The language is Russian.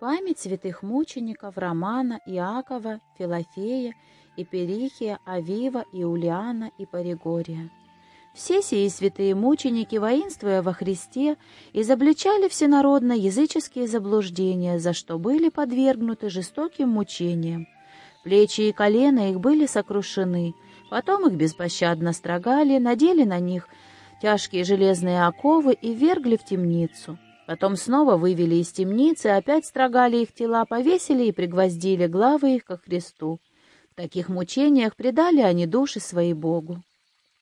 Память святых мучеников Романа, Иакова, Филофея, Иперихия, Авива, Иулиана и Паригория. Все сии святые мученики, воинствуя во Христе, изобличали всенародно языческие заблуждения, за что были подвергнуты жестоким мучениям. Плечи и колено их были сокрушены, потом их беспощадно строгали, надели на них тяжкие железные оковы и вергли в темницу. Потом снова вывели из темницы, опять строгали их тела, повесили и пригвоздили главы их ко Христу. В таких мучениях предали они души свои Богу.